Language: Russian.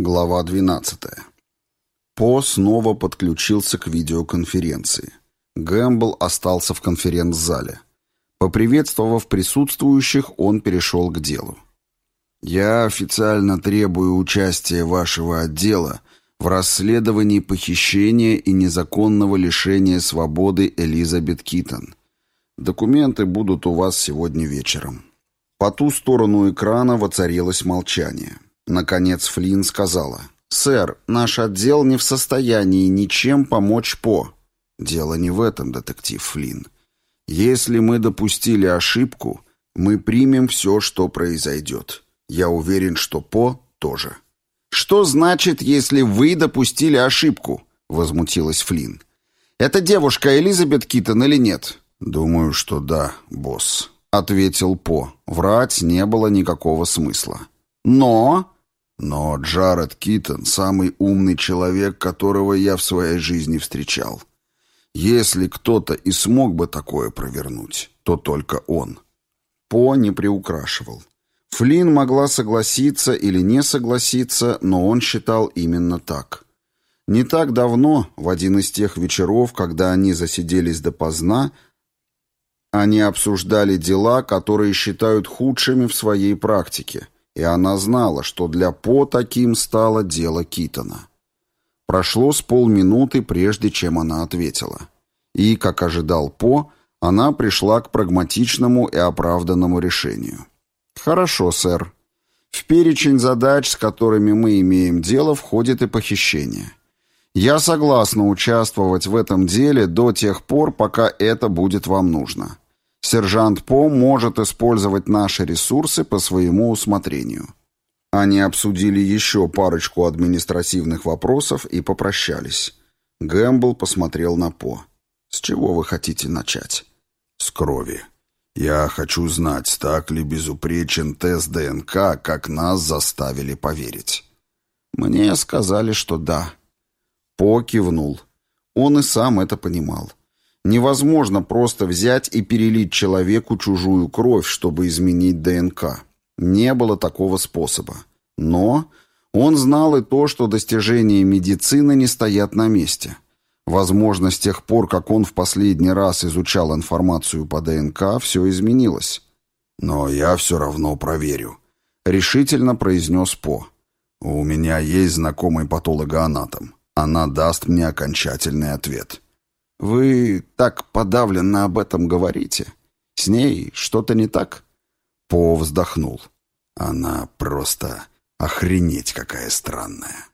Глава 12. По снова подключился к видеоконференции. Гэмбл остался в конференц-зале. Поприветствовав присутствующих, он перешел к делу. «Я официально требую участия вашего отдела в расследовании похищения и незаконного лишения свободы Элизабет Китон. Документы будут у вас сегодня вечером». По ту сторону экрана воцарилось молчание. Наконец Флинн сказала. «Сэр, наш отдел не в состоянии ничем помочь По». «Дело не в этом, детектив Флинн. Если мы допустили ошибку, мы примем все, что произойдет. Я уверен, что По тоже». «Что значит, если вы допустили ошибку?» — возмутилась Флинн. «Это девушка Элизабет Китон или нет?» «Думаю, что да, босс», — ответил По. Врать не было никакого смысла. «Но...» Но Джаред Китон — самый умный человек, которого я в своей жизни встречал. Если кто-то и смог бы такое провернуть, то только он. По не приукрашивал. Флинн могла согласиться или не согласиться, но он считал именно так. Не так давно, в один из тех вечеров, когда они засиделись допоздна, они обсуждали дела, которые считают худшими в своей практике — и она знала, что для По таким стало дело Китона. Прошло с полминуты, прежде чем она ответила. И, как ожидал По, она пришла к прагматичному и оправданному решению. «Хорошо, сэр. В перечень задач, с которыми мы имеем дело, входит и похищение. Я согласна участвовать в этом деле до тех пор, пока это будет вам нужно. Сержант По может использовать наши ресурсы по своему усмотрению. Они обсудили еще парочку административных вопросов и попрощались. Гэмбл посмотрел на По. «С чего вы хотите начать?» «С крови. Я хочу знать, так ли безупречен тест ДНК, как нас заставили поверить». «Мне сказали, что да». По кивнул. Он и сам это понимал. Невозможно просто взять и перелить человеку чужую кровь, чтобы изменить ДНК. Не было такого способа. Но он знал и то, что достижения медицины не стоят на месте. Возможно, с тех пор, как он в последний раз изучал информацию по ДНК, все изменилось. «Но я все равно проверю», — решительно произнес По. «У меня есть знакомый патологоанатом. Она даст мне окончательный ответ». «Вы так подавленно об этом говорите. С ней что-то не так?» По вздохнул. «Она просто охренеть какая странная».